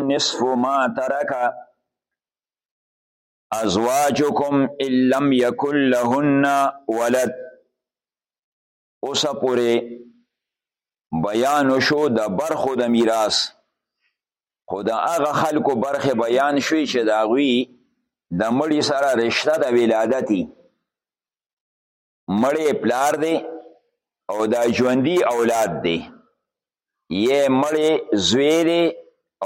نصف ما ترک ازواجکم ان لم یکن لهن ولد اوس پورې بیان شو د برخو د میراث خو د هغه خلکو برخه بیان شوې چې د هغوی د مړي سره رشته د ولادتي مړی پلار دی او دا ژوندی اولاد دی یې مړی زوی دی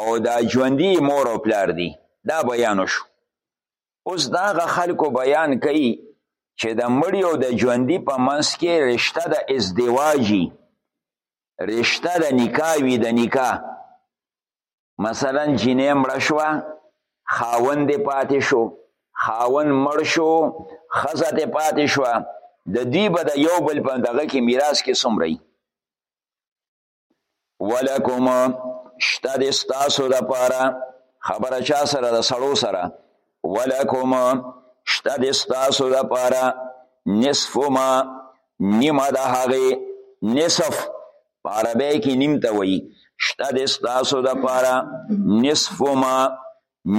او دا ژوندی مور او پلار دی دا بیان شو اوس دا غ خلکو بیان کوي چې د مړی او د ژوندی په منځ کې رشته د ازدواجی رشته د نکاح وی د نکاح مثلا جینې مړه شوه خاوند دې پاتې شو خاوند مړ شو ښځه دې پاتې شوه د دوی به د یو بل په دغه کې میراث کې څومره وي ولکم شته د ستاسو دپاره خبره چا سره د سړو سره ولکم شته د ستاسو دپاره نصف ما نیمه د هغې نصف په عربی کې نیم ته وایي شته د ستاسو دپاره نصف ما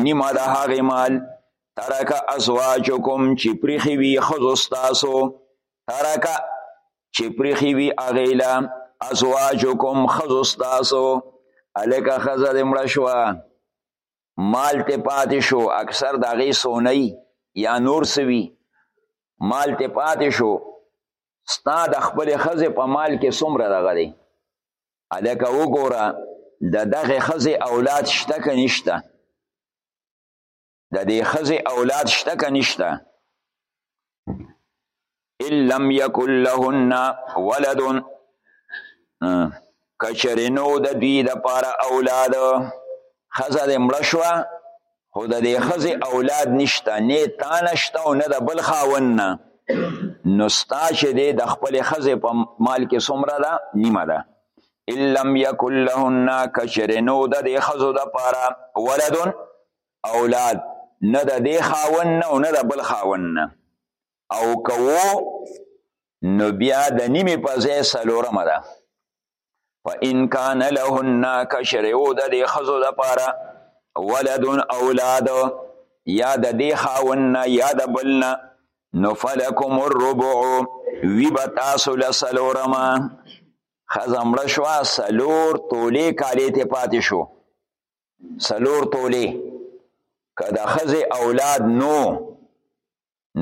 نیمه د هغې مال ترک ازواجکم چې پریښي وي ښځو ستاسو ترک چې پریښي وي هغې له ازواجکم ښځو ستاسو هلکه ښځه دې مړه شوه مال ته پاتې شو اکثر د هغې سونی یا نور سوي مال ته پاتې شو ستا د خپل خزه په مال کې څومره دغه دی الکه وګوره د دغه خزه اولاد شته که نشته د دې خزه اولاد شته که نشته ان لم یکن لهن ولد کچرینو د دوی د پاره اولاد خزه د مړه شوه خو د دې ښځې اولاد نشته نه تا نشته او نه د بل خاوند نه نو ستا چې دی د خپلې ښځې په مال کې څومره ده نیمه ده ان لم یکن لهن که چېرې نو د دې ښځو دپاره ولد اولاد نه د دې خاوند نه او نه د بل خاوند نه او که نو بیا د نیمې په ځای څلورمه ده فان کان لهن کشرو د دې خزو د پاره ولد اولاد یا د دې خاون یا د بلنا نفلکم الربع وی بتاسو لسلورما خزمړه شو سلور تولې کالې ته پاتې شو سلور تولې کدا خزه اولاد نو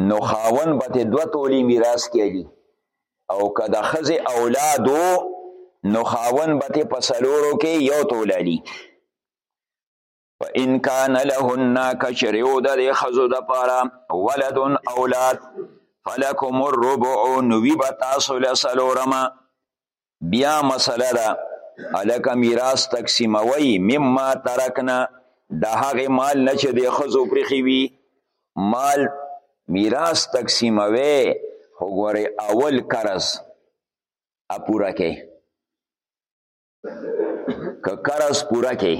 نو خاون به ته دوه تولی میراث کېږي او که د ښځې اولاد و نو خاون به ته په څلورو کې یو تولی لي په ان کان لهن که چېرې و د دې ښځو دپاره ولد اولاد فلکم الربع نو وي به تاسو له څلورمه بیا مسله ده الکه میراث تقسیموي مما ترکنا د هغه مال نه چې د خزو پرخي وي مال میراث تقسیموي خو ګوره اول قرض اپوره کې که قرض پوره کې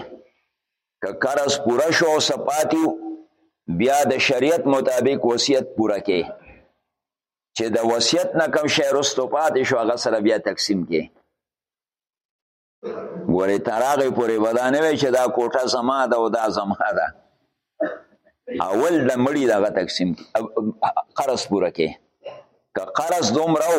که قرض پوره شو سپاتیو بیا د شریعت مطابق وصیت پوره کې چې د وصیت نه کم شی رستو پاتې شو هغه سره بیا تقسیم کې ګورې تراغې پورې ودا نه وي چې دا کوټه زما ده او دا زما ده اول د مړی دغه تقسیم قرض پوره کې که قرض دومره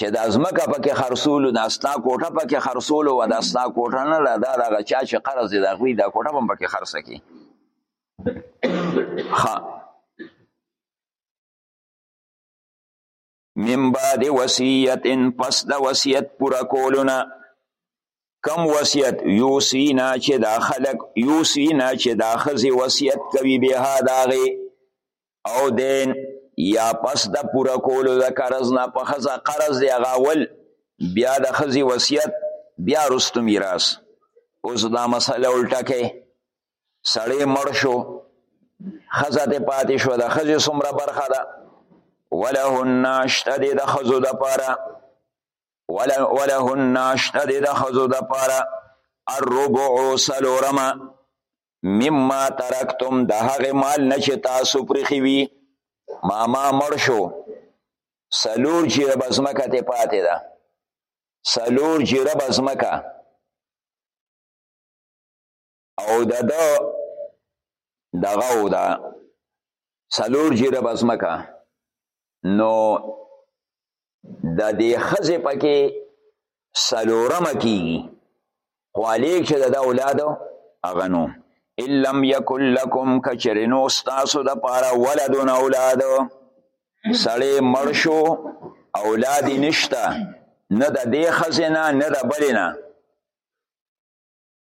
چې د ازمکه پکې خرصول د استا کوټه پکې خرصول او د استا کوټه نه لا دا دغه چا چې قرض دی دغوی دا کوټه هم پکې خرڅ کی ها من بعد وصیت پس د وصیت پورا کولونه کم وصیت یوسینا چې دا خلق یوسینا چې دا خزي وصیت کوي به دا غي او دین یا پس د پوره کولو د قرض نه په خزه قرض دی غاول بیا د خزي وصیت بیا رستو میراث اوس دا مسله الټه کې سړی مړ شو خزه ته پاتې شو د خزي څومره برخه ده ولهن شته د خزو د پاره ولهن شته د خزو د پاره الربع سلورما مما ترکتم د هغه مال نه چې تاسو پرخي وي ماما مړ شو سلور جیره بزمکه ته پاتې ده سلور جیره بزمکه او د دغه او دا څلور جیره بزمکه نو د دې خزه پکې سلورم کیږي خو الیک چې د اولاد هغه نو ان لم یکن لکم کچرنو استاسو د پاره ولدون اولاد سړی مړ شو اولاد نشته نه د دې خزینه نه د بلینه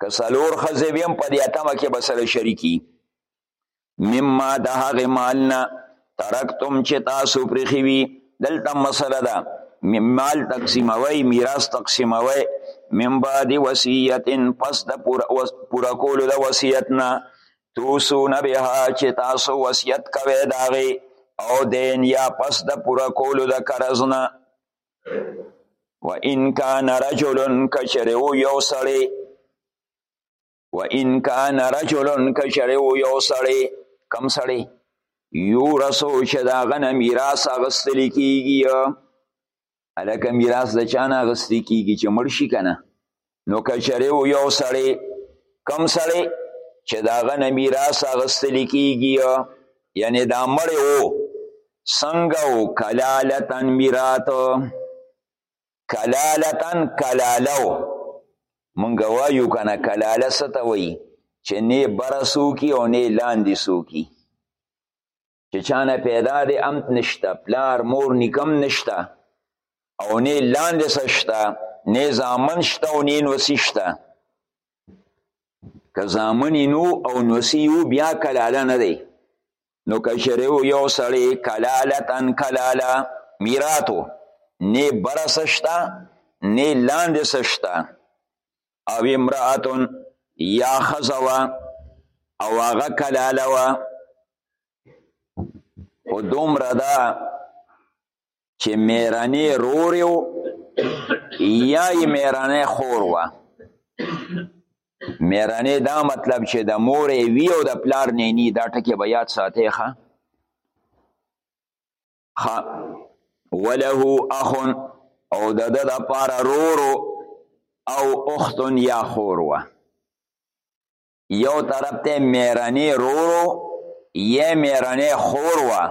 که څلور ښځې وي هم په دې اتمه کې به سره شریکي مما د هغې مال نه ترکتم چې تاسو پرېښي وي دلته مسله ده مال تقسیموي میراث تقسیموي من بعد وصیت پس د پوره کولو د وصیت نه توسونه بها چې تاسو وصیت کوئ د هغې او دین یا پس د پوره کولو د قرض نه و ان کان رجل کچره او یو سړی و ان کان رجل کچره او یو سړی کم سړی یو رسو چې دا غنه میراث اغستل کیږي الکه میراث د چانه اغستل کیږي چې مړ شي کنه نو کچره و یو سړی کم سړی چې دا غن میراث اغستل کیږي یعنی دا مړ وو څنګه و کلالتن میرات کلالتن کلالو مونږ وایو کنه کلاله څه ته وایي چې نه بره سوکي او نه لاندې سوکي چې چانه پیدا دی امت نشته پلار مور نکم نشته او نه لاندې سشته نه زامن شته او نه نوسی شته که زامن نو او نوسی یو بیا کلاله نه دی نو که چېرې یو سړی کلالتن کلاله میراتو نه بره سشته نه لاندې سشته او امراتون یا خزوا او هغه کلاله وا خو دومره ده چې میرانې رور یو یا یې میرانې خور وه میرانې دا مطلب چې د مور وی او د پلار نینی دا ټکی به یاد ساتې ښه ها وله اخ او د د د پاره رورو او اخت یا خور وه یو طرف ته میرنی رورو یا میرنی خور وه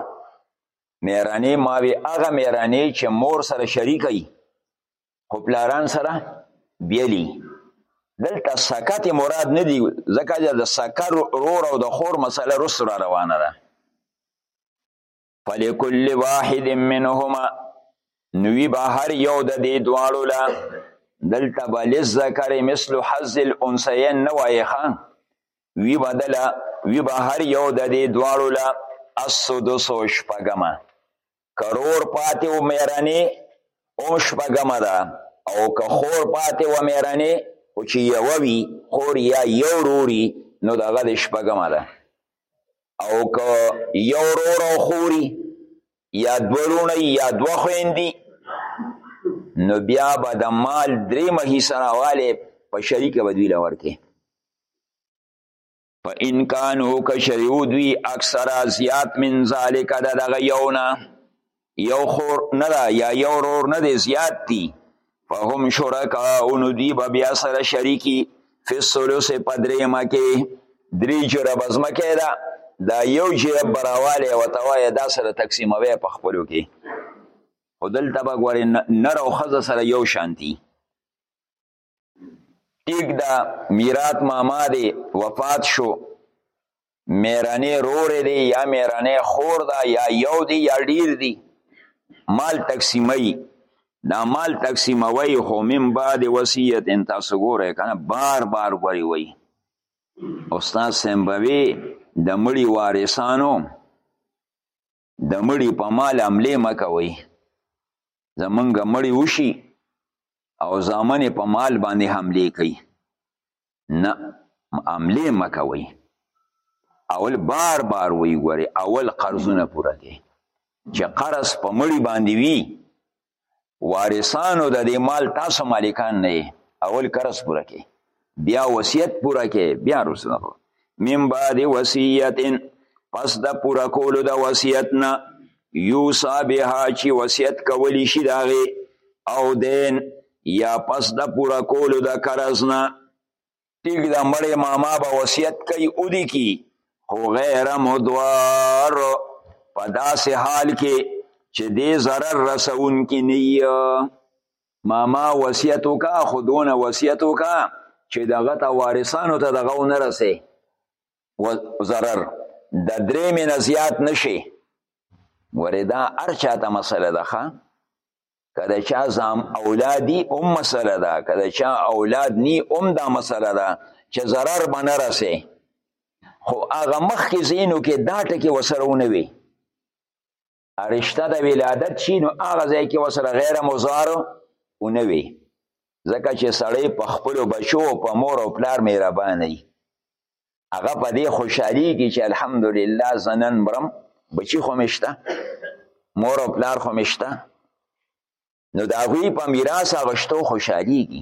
میرنی ماوی هغه میرنی چې مور سره شریکي خو پلاران سره بیلی دلته سکت مراد نه دی ځکه د سکر رور او د خور مسله رس را روانه ده فلکل واحد منهما نوی به هر یو د دې دواړو لا دلته به للذکر مثل حظ الانثیین نه وایې ښه وی به دله وی به هر یو د دې دواړو لا السدسو شپږمه کرور پاتې و میرنې هم شپږمه ده او که خور پاتې و میرنې خو چې یوه وي خور یا یو روري نو دغه د شپږمه ده او که یو رور او خوري یا دورونه یا دوه خویندي نو بیا به د مال درې مهي سراواله په شریکه به دوی لور کې په انکانو که شریو دوی اکثره زیات من ذالک د دغه یونه یو خور نه ده یا یو رور نه دی زیات دي فهم شرکا او نو دوی به بیا سره شریکي فی الثلث په درېیمه کې درې جربه ځمکه ده دا یو جرب به راوالی ورته وایه دا سره تقسیموی په خپلو کې خو دلته به ګورې نر او ښځه سره یو شان دي ټیک دا میرات ماما دی وفات شو میرانه رور دی یا میرانه خور دا یا یو دی یا ډیر دی مال تقسیمای دا مال تقسیموي خو من بعد وصیت ان تاسو ګوره کنه بار بار غوري وي استاد سمبوي د مړي وارثانو د مړي په مال حمله مه کوئ زمونږ مړي وشي او زامن په مال باندې حمله کوي نه حمله مه کوئ اول بار بار وی ګوري اول قرضونه پوره کړي چې قرض په مړي باندې وي وارثانو د دې مال تاسو مالکان نه اول قرض پوره کې بیا وصیت پوره کې بیا رسنه من بعد وصیت پس د پوره کولو د وصیت نه یوسا بها چې وصیت کولی شي داغه او دین یا پس د پوره کولو د قرض نه ټیک دا مړی ماما به وصیت کوي او دی کی خو غیر مدوار په داسې حال کې چې دې ضرر رسون کې نه ماما وصیت وکا خو دونه وصیت وکا چې دغه ته وارثانو ته دغه ونه رسې و ضرر د درې مې نه زیات نشي ورې دا هر چاته مسله ده ښه کله چا زام اولادی ام مسله ده کله چا اولاد نی ام دا مسله ده چې zarar باندې راسي خو هغه مخ کې زینو کې دا ټکی وسره ونه وي ارشته د ولادت شي نو هغه ځای کې وسره غیر مضار ونه وي ځکه چې سړی په خپل بچو په مور او پلار مهربان دی هغه په دې خوشحالیږي چې الحمدلله زه نن مرم بچي خو مې شته مور او پلار خو مې شته نو د هغوی په میراث هغه شتو خوشحالیږي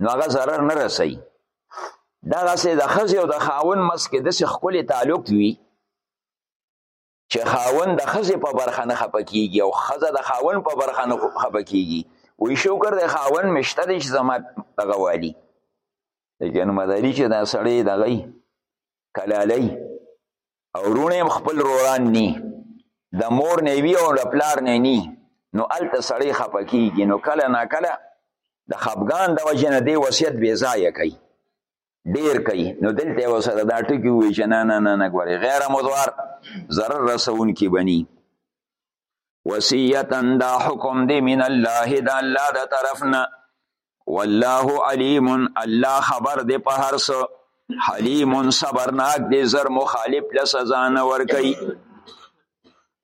نو هغه ضرر نه رسوي دغسې د ښځې او د خاون منځ کې داسې ښکلی تعلق وي چې خاون د خزه په برخه نه خپکیږي او خزه د خاون په برخه نه خپکیږي وی شکر د خاون مشته دي چې زما دغه والی لیکن مداري چې دا سړی دغه کلالي او رونه خپل روران ني د مور نه وی او د پلار نه ني نو الته سړی خپکیږي نو کله نا کله د خپګان د وجه نه دی وصیت بې ځایه کوي ډیر کوي نو دلته یو سره دا ټکی وی چې نه نه نه نه ګوري غیر مضار ضرر رسون کی بنی وصیتا دا حکم دی من الله دا الله دا طرفنا والله علیم الله خبر دی په هر څه حلیم صبرناک دی زر مخالف له سزا نه ور کوي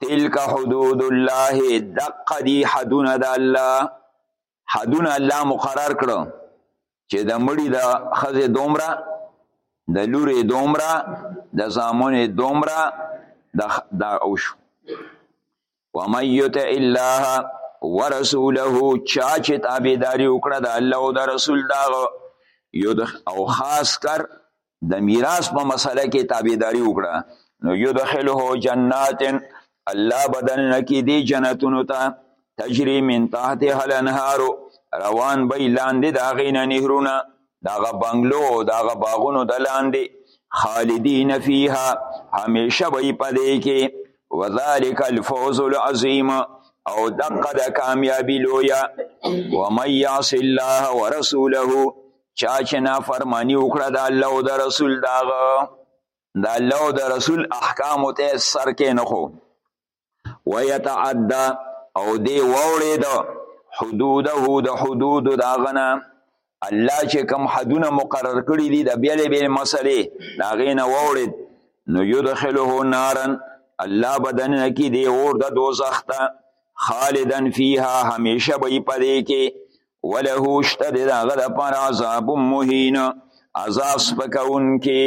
تلک حدود الله دق دی حدونه د الله حدونه الله مقرر کړو چې د مړی د خزه دومره د لورې دومره د زامنې دومره د دا اوشو ومن یطع الله ورسوله چا چې تابعداري وکړه د الله او د رسول دا او خاص کر د میراث په مسله کې تابعداري وکړه نو يدخله جنات الله بدل نکي دي جنتونو ته تجري من تحتها الانهار روان به لاندې د هغې نه نهرونه د هغه بنګلو د هغه باغونو د لاندې خالدین فیها همیشه به یې په دې کې وذلک الفوز العظیم او دقه د کامیابی لویه ومن یعص الله ورسوله چا چې نافرمانی وکړه د الله او د رسول داغه د الله او د رسول احکام ته سر کې نه خو ويتعدى او دی وړې د حدوده د حدود داغه نه الله چې کم حدونه مقرر کړی دي د بیلې بیلې مسلې دا غینه وړې نو یدخله نارن الله بدن کې دی اور د دوزخ ته خالدن فیها همیشه به پدې کې وله شته د هغه لپاره عذاب مهین عذاب سپکونکي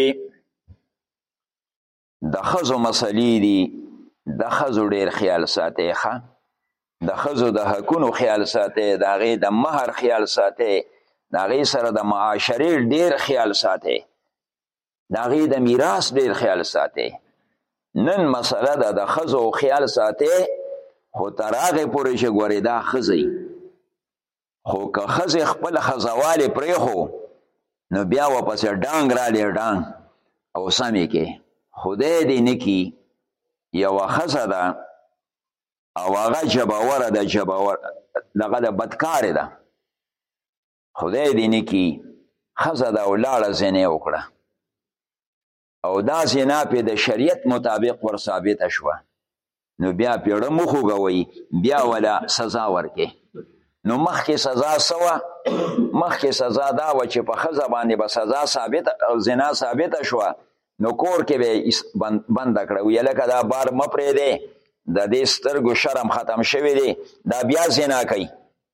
د ښځو مسلې دي د ښځو ډېر خیال ساتئ ښه د ښځو د حقونو خیال ساتئ د هغې د مهر خیال ساتئ د هغې سره د معاشرې ډېر خیال ساتئ د هغې د میراث ډېر خیال ساتي نن مسله ده د ښځو خیال ساتي خو تر هغې پورې چې ګورې دا ښځی خو که ښځې خپل ښځوالې پرېښو نو بیا ورپسې ډانګ رالی ډانګ او سمې کې خدای دې نه کي یوه ښځه ده او هغه جبوره ده جبوره دغه د بدکارې ده خدای دې نه کی خزه دا ولاړه زنه وکړه او دا زنا په د شریعت مطابق ور ثابت شوه نو بیا پیړه مخو غوي بیا ولا سزا ورکه نو مخکې سزا سوا مخکې سزا دا و چې په خزه باندې به سزا ثابت او زنا ثابت شو نو کور کې به بند, بند کړه وی لکه دا بار مپرې دی د دې سترګو شرم ختم شوی دی دا بیا زنا کوي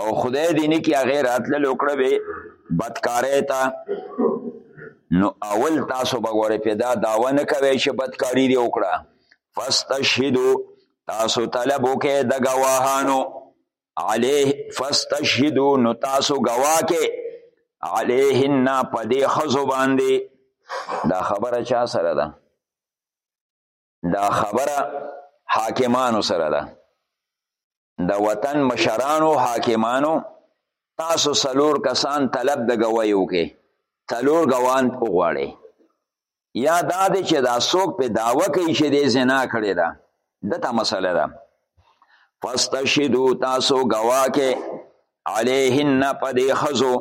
او خدای دې نه کی هغه راتلل وکړه به بدکارۍ ته نو اول تاسو به ګورې په دا دعوه نه کوئ چې بدکاري دې وکړه فاستشهدو تاسو طلب وکړئ د ګواهانو علیه فاستشهدو نو تاسو ګواه کې علیهن په دې ښځو باندې دا خبره چا سره ده دا خبره حاکمانو سره ده د وطن مشرانو حاکمانو تاسو سلور کسان طلب د گواهی وکي تلور گواند وغواړي یا دا دی چې دا څوک په داوا کوي چې د زنا کړې ده دته مسله ده فاستشهدوا تاسو گواه کې علیهن په دې ښځو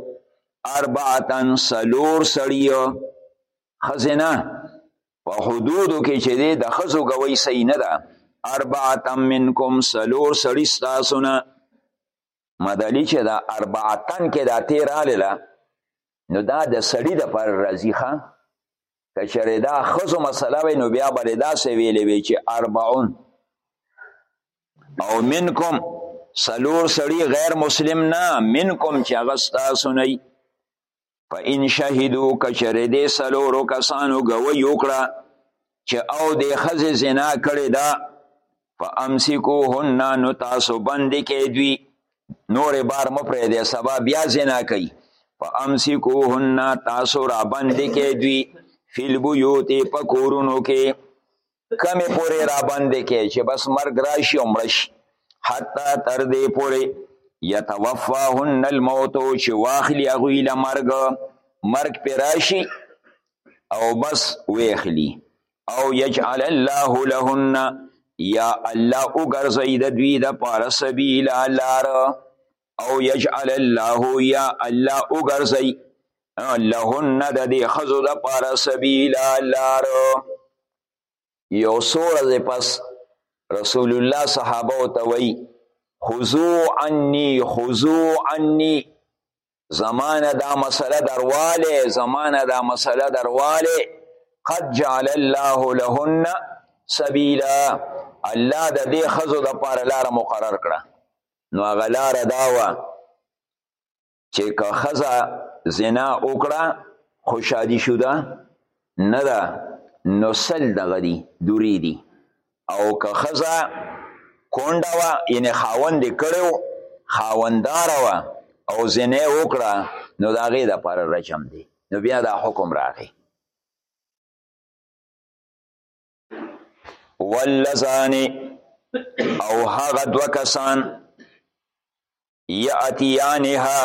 اربعتن سلور سړیو خزنه په حدودو کې چې دی د خزو ګوي صحیح نه ده اربعتم منکم سلور سړی ستاسو نه مدلی چې دا اربعتن کې دا تیر آلله نو دا د سړی د پر راځي ښه که چېرې دا ښځو مسله وی نو بیا به د داسې ویلې وی چې اربعون او منکم سلور سړی غیر مسلم نه منکم چې هغه ستاسو نه په ان شهیدو کچره دې سلورو کسانو گوی وکړه چې او دې خزې زنا کړې ده فامسکوهن نو تاسو باندې کې دوی نور بار مپرې دې سبا بیا زنا کوي فامسکوهن تاسو را باندې کې دوی فی البیوت پکورونو کې کمې پورې را باندې کې چې بس مرګ راشي او مړ شي حتی تر دې پورې یتوفاهن الموت چې واخلي هغوی له مرګ مرګ پې راشي او بس ویخلي او یجعل الله لهن یا الله وګرځوي د دوی دپاره سبیله لاره او یجعل الله یا الله وګرځي لهن د دې خزو د پاره سبیلا لار یو سورز پس رسول الله صحابه او توي خذو عني خذو عني زمانه دا مسله درواله زمانه دا مسله درواله قد جعل الله لهن سبیلا الله د دې خزو د پاره لار مقرر کړه نو هغه لاره دا وه چې که ښځه زنا وکړه خو شادي شوده نه ده نو سل دغه دي دورې دي او که ښځه کونډه وه یعنې خاوند یې کړی و خاونداره وه او زنا یې وکړه نو د هغې دپاره رجم دی نو بیا دا حکم راغی واللزان او هغه دو کسان یاتیانها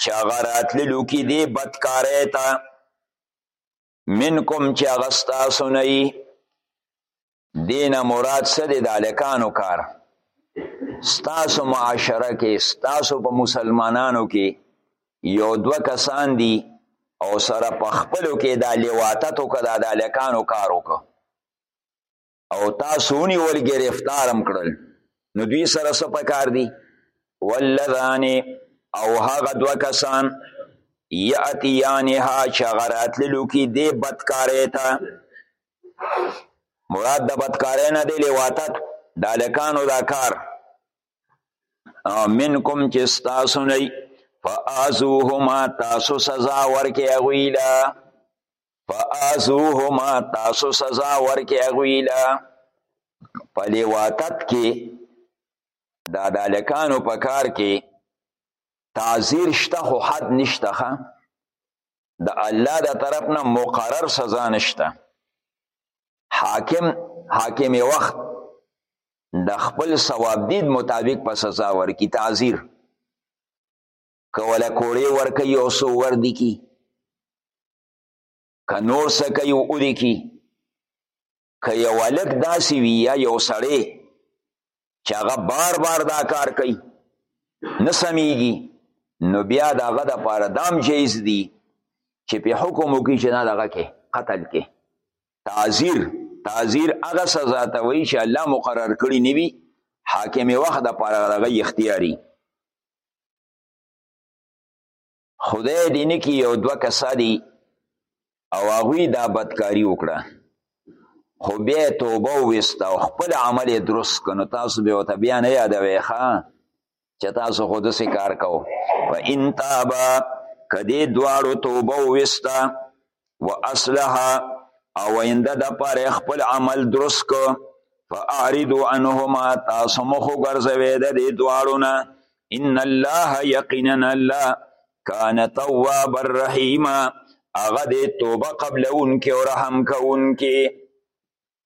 چې هغه راتللو کې دی بدکارۍ ته منکم چې هغه ستاسو نه یي دینه مراد څه دی د هلکانو کار ستاسو معاشره کې ستاسو په مسلمانانو کې یو دوه کسان دي او سره په خپلو کې دا لیواتت وکړه دا د هلکانو کار وکړه او تاسو ونیول ګرفتار هم کړل نو دوی سره څه پکار دي والذان او هغه دوه کسان یاتیانها چې هغه راتللو کې دې بدکارۍ ته مراد د بدکارۍ نه دی لیواتت د هلکانو دا کار منکم چې ستاسو نه فآزوهما تاسو سزا ورکې هغوی له فآزوهما تاسو سزا ورکې هغوی له په لیواطت کې دا د هلکانو په کار کې تعذیر شته خو حد نشته ښه د الله د طرف نه مقرر سزا نشته حاکم حاکم وخت د خپل ثواب دید مطابق په سزا ورکی تعذیر کوله کوړې ورکوي او څو وردي کی که نور څه کوي او دي کی که یو هلک داسې وي یا یو سړی چې هغه بار بار دا کار کوي نه سمیږي نو بیا د هغه دپاره دام جایز دي چې په حکم وکړي چې نه دغه کې قتل کې تعذیر تعذیر هغه سزا ته وایي چې الله مقرر کړي نه وي حاکم وخت دپاره دغه اختیاري خدای دې نه کی یو دوه کسا دي او هغوی دا بدکاری وکړه خو بیا توبه وویسته او خپل عمل یې درست کړ نو تاسو به ورته بیا نه یادوئ ښه چې تاسو خو داسې کار کوو و ان تابه که دې دواړو توبه وویسته و اصلح او اینده د پاره خپل عمل درست کو فاعرضوا عنهما تاسو مخ ګرځوي د دې دواړو نه ان الله یقینا الله کان تواب الرحیم هغه دې توبه قبلونکي او رحم کوونکي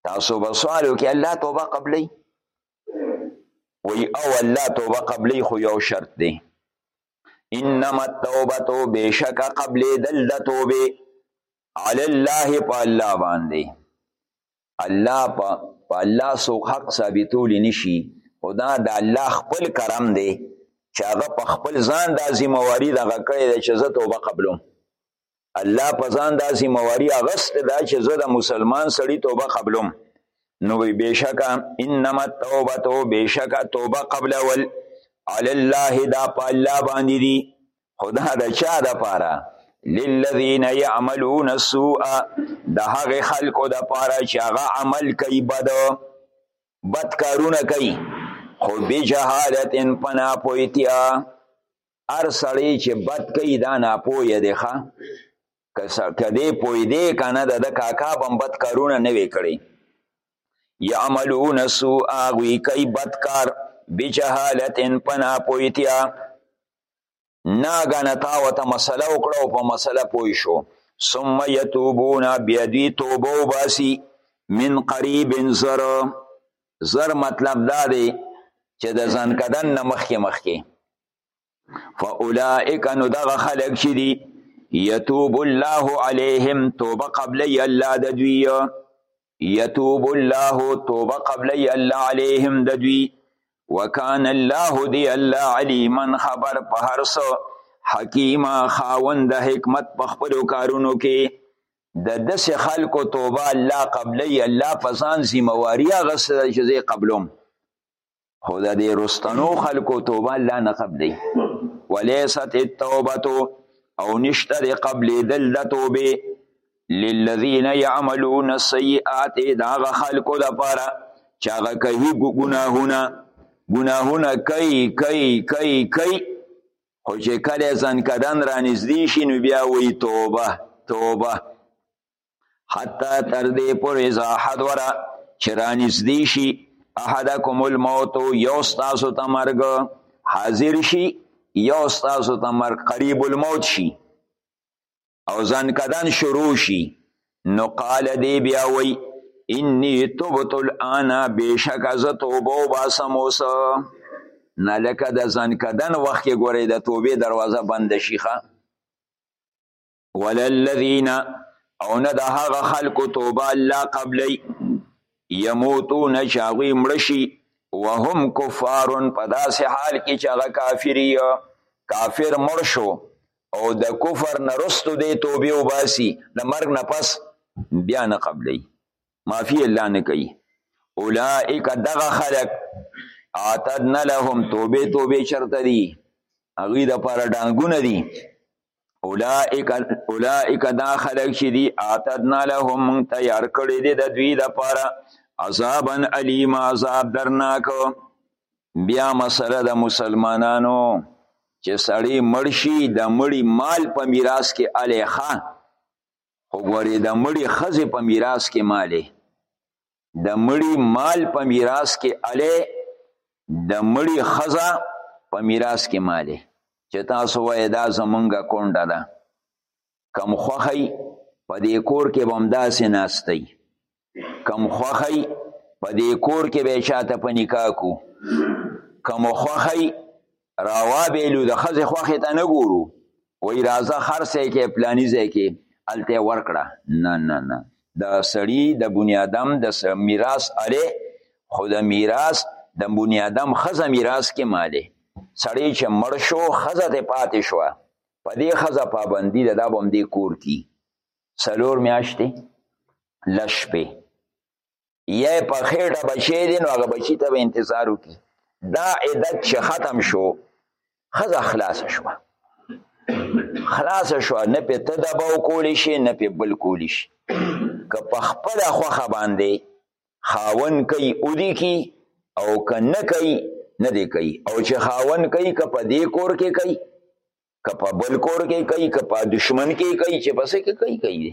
تاسو به سوال وکړئ الله توبه قبلې وی او الله توبه قبلې خو یو شرط دی انما التوبه بشک قبل دل د توبه علی الله په الله باندې الله په الله سو حق ثابتول نشي او دا د الله خپل کرم دی چې هغه په خپل ځان د ذمہواری دغه کړی دی چې زه توبه قبلوم الله په ځان دا ذمہواری اغست دا چې زه د مسلمان سړی توبه قبلوم نو بشکا انما التوبه تو بشکا توبه قبل ول علی الله دا په الله باندې دي خدا د چا د پاره للذین یعملون السوء د هغه خلکو د پاره چې هغه عمل کوي بد بد کارونه کوي خو بجهالت ان پنا پویتیا هر سړی چې بد کوي دا ناپوهه دی ښه که دی پوهېدی که نه د ده کاکا به هم بد کارونه نه وی کړی یعملون سوء هغوی کوي بد کار بجهالت په ناپوهتیا ناګنه تا ورته مسله وکړه او په مسله پوه شو ثم یتوبون بیا دوی توبه وباسي من قریب زر زر مطلب دا دی چې د ځنکدن نه مخکې مخکې فاولائک نو دغه خلق چې دي یتوب الله علیهم توبه قبلی الله د دوی یتوب الله توبه قبلی الله علیهم د دوی وکان الله دی الله علیما خبر په هر څه حکیما خاوند حکمت په خپل کارونو کې د دس خلکو توبه الله قبلی الله فزان زمواریا غسه چې زی قبلوم خو د دې رستنو خلکو توبه الله نه قبلې ولیست التوبتو او نشته د قبلې دل د توبې للذین یعملون السیئات د هغه خلکو دپاره چې هغه کوي ګناهونه ګناهونه کوي کوي کوي کوي خو چې کله ځنکدن رانږدې شي نو بیا وایي توبه توبه حتی تر دې پورې اذا حضر چې رانږدې شي احدکم الموت یو ستاسو ته مرګ حاضر شي یو ستاسو ته مرګ قریب الموت شي او ځان کدن شروع شي نو قال دی بیا وی انی توبت الان بشک از توبه وباسم اوس نه لکه د ځان کدن وخت کې ګورې د توبې دروازه بنده شي ښه وللذین او نه د هغه خلکو توبه الله قبلی یموتون چې هغوی مړ شي وهم کفار په داسې حال کې چې هغه کافر کافر مړ شو او د کفر نه رستو دی توبه وباسي د مرګ نه پس بیا نه قبلی معافی الله نه کوي اولئک دغه خلق اعتدنا لهم توبه توبه چرته دي هغوی دپاره ډانګونه دي اولائک دا خلق چې دي اعتدنا لهم مونږ تیار کړی دی د دوی لپاره عذابا علیم عذاب درناک بیا مسله د مسلمانانو چې سړی مړ شي د مړي مال په میراث کې الیخه خو ګورې د مړي ښځې په میراث کې مالې د مړي مال په میراث کې الی د مړي خزه په میراث کې مالې چې تاسو وای دا زمونږه کونډه ده کم خوخی په دې کور کې بم داسې ناستي کم خوخی په دې کور کې به شاته په نکاح کو کم خوخی راوا بیلو د خزه خوخه ته نه ګورو وای راځه خرڅه کې پلاني ځای کې الته ورکړه نه نه نه د سړی د بنی آدم د میراث اړه خو د میراث د بنی آدم خزه میراث کې مالې سړی چې مړ شو خزه ته پاتې شو په دې خزه پابندی د دا بم دې کور کی سلور میاشتې لشبه یا په خېټه بچی دی نو هغه بچی ته به انتظار وکړي دا عدت چې ختم شو ښځه خلاصه شوه خلاصه شوه نه پې ته دبه وکولی شي نه پې بل کولی شي که په خپله خوښه باندې خاون کوي ودی کی او که نه کوي نه دی کوي او چې خاون کوي که په دې کور کې کوي که په بل کور کې کوي که په دشمن کې کوي چې پسې کې کوي کوي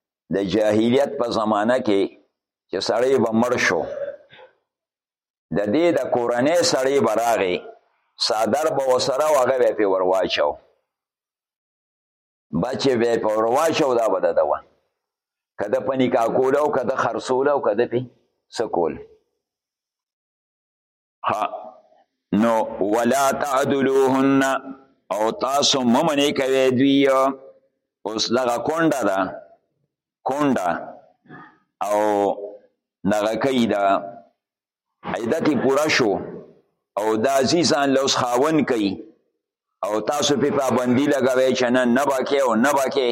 د جاهلیت په زمانه کې چې سړی به مړ شو د دې د کورنۍ سړی به راغی څادر به ورسره و هغه به یې پرې ور واچاو بچې به یې پرې ور واچاو دا به د ده وه که ده په نکاح کوله او که ده خرڅوله او که ده پرې څه کول ها نو ولا تعدلوهن او تاسو ممنې کوي دوی اوس دغه کونډه ده کونډه او دغه کوي ده عیدت پوره شو او دا عزیزان لوس خاون کوي او تاسو په پابندی لګوي چې نه نه باکې او نه باکې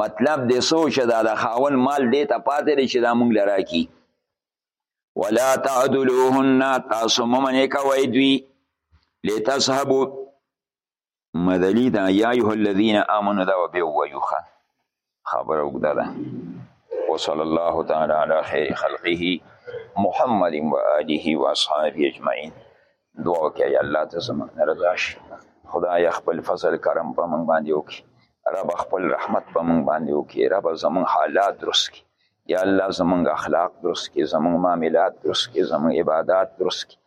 مطلب دې سوچ دا د خاون مال دې ته پاتې دی چې دا مونږ لراکی ولا تعدلوهن تاسو ممنې کوئ دوی لتذهبو مدلی دا یا ایها الذین آمنوا دا به وایو خبره وګدا ده وصلی الله تعالی علی خیر خلقه محمد و آله و اصحابه اجمعین دعا وکړه یا الله ته زموږ نه رضا شي خدای خپل فضل کرم په موږ باندې وکړي رب خپل رحمت په موږ باندې وکړي رب زموږ حالات درست کړي یا الله زموږ اخلاق درست کړي زموږ معاملات درست کړي زموږ عبادات درست کړي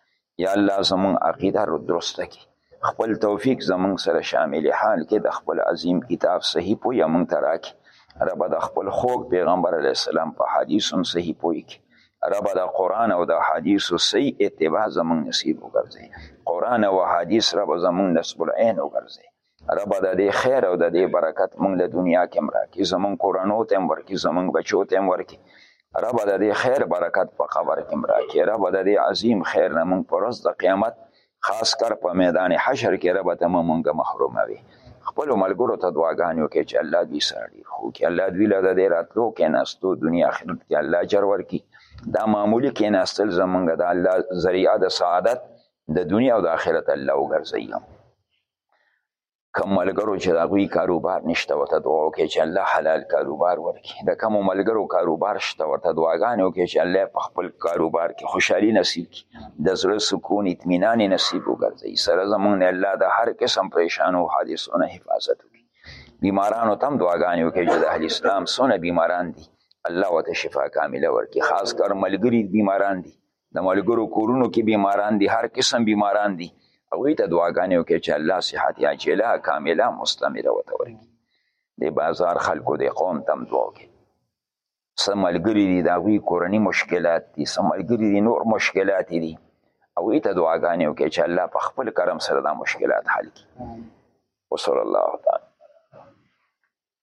یا الله زموږ عقیده رو درست کړي خپل توفیق زموږ سره شامل حال کې د خپل عظیم کتاب صحیح پوی موږ ته راکړي رب د خپل خوږ پیغمبر علیه السلام په حدیث هم صحیح پوی کړي رب دا قرآن او دا حدیث و سی اتباع زمون نصیب و گرزی قرآن او حدیث رب زمون نصب العین و گرزی رب دا دی خیر او دا دی برکت مونږ له دنیا کې مرا کی زمون قرآنو تم ورکی زمون بچو تم ورکی رب دا دی خیر برکت په قبر کې مرا کی رب دا دی عظیم خیر نه مونږ پر ورځ د قیامت خاص کر په میدان حشر کې رب ته مونږ محروم وي خپل ملګرو ته دعاګانې وکړي چې الله دوی سره ډیر خو کې الله دوی له دې راتلو کې ناستو دنیا آخرت کې الله اجر ورکړي دا معمولی کې ناستل زمونږ د الله ذریعہ د سعادت د دنیا او د آخرت الله وګرځي کم ملګرو چې د هغوی کاروبار نشته ورته دعا وکړئ چې الله حلال کاروبار ورکړي د کمو ملګرو کاروبار شته ورته دعاګانې وکړئ چې الله په خپل کاروبار کې خوشحالي نصیب کړي د زړه سکون اطمینان یې نصیب وګرځوي سره زموږ نه الله د هر قسم پریشانو حادثو نه حفاظت وکړي بیمارانو ته هم دعاګانې وکړئ چې د اهل اسلام څونه بیماران دي الله ورته شفا کامله ورکړي خاص کر ملګري بیماران دي د ملګرو کورونو کې بیماران دي هر قسم بیماران دي هغوی ته دعاګانې وکړي چې الله صحت عاجله کامله مستمره ورته ورکړي د بازار خلکو د قوم ته هم دعا وکړي څه ملګري دي د هغوی کورني مشکلات دي څه ملګري دي نور مشکلات دي هغوی ته دعاګانې وکړي چې الله په خپل کرم سره دا مشکلات حل کړي وصلی الله تعالی